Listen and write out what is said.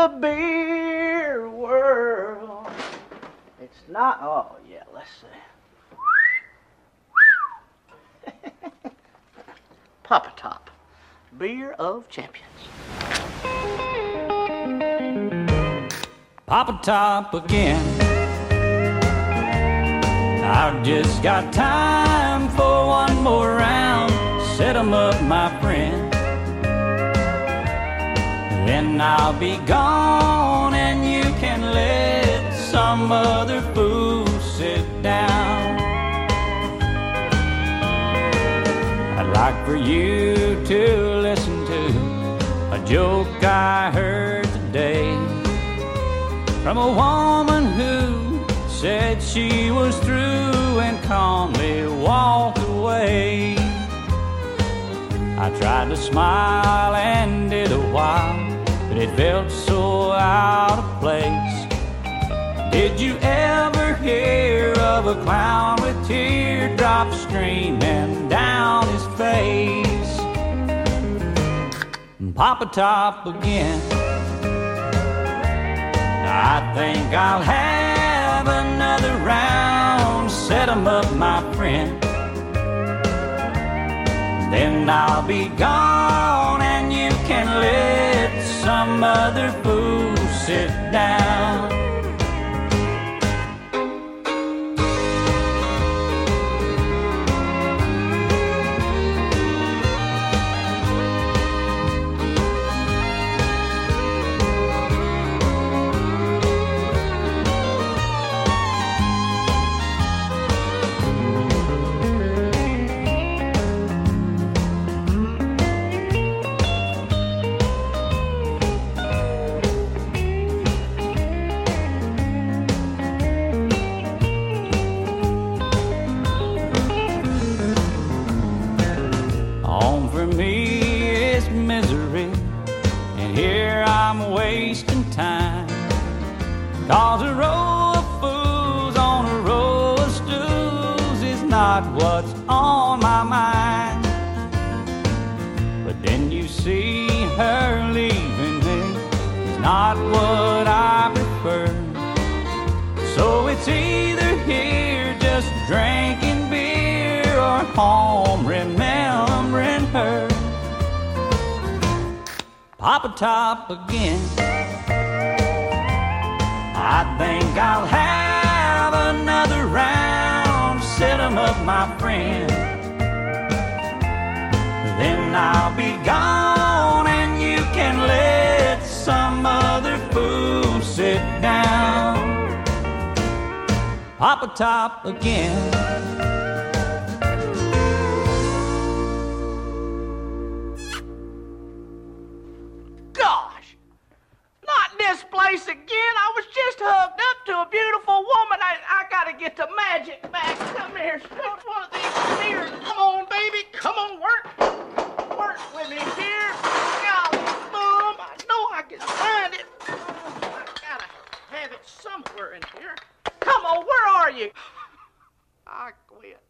the beer world. It's not. Oh yeah, let's see. Pop a Top, beer of champions. Pop a Top again. I've just got time for one more round. Set 'em up, my friend. Then I'll be gone, and you can let some other fool sit down. I'd like for you to listen to a joke I heard today from a woman who said she was through and calmly walked away. I tried to smile and did a while, it felt so out of place. Did you ever hear of a clown with teardrops streaming down his face? Pop a Top again. I think I'll have another round. Set 'em up, my friend. Then I'll be gone, some other fool sit down. Cause a row of fools on a row of stools is not what's on my mind. But then you see her leaving me, it's not what I prefer. So it's either here just drinking beer or home remembering her. Pop a Top again. I think I'll have another round, sit up, my friend. Then I'll be gone and you can let some other fool sit down. Pop a top again. place again. somewhere in here. Come on, where are you? I quit.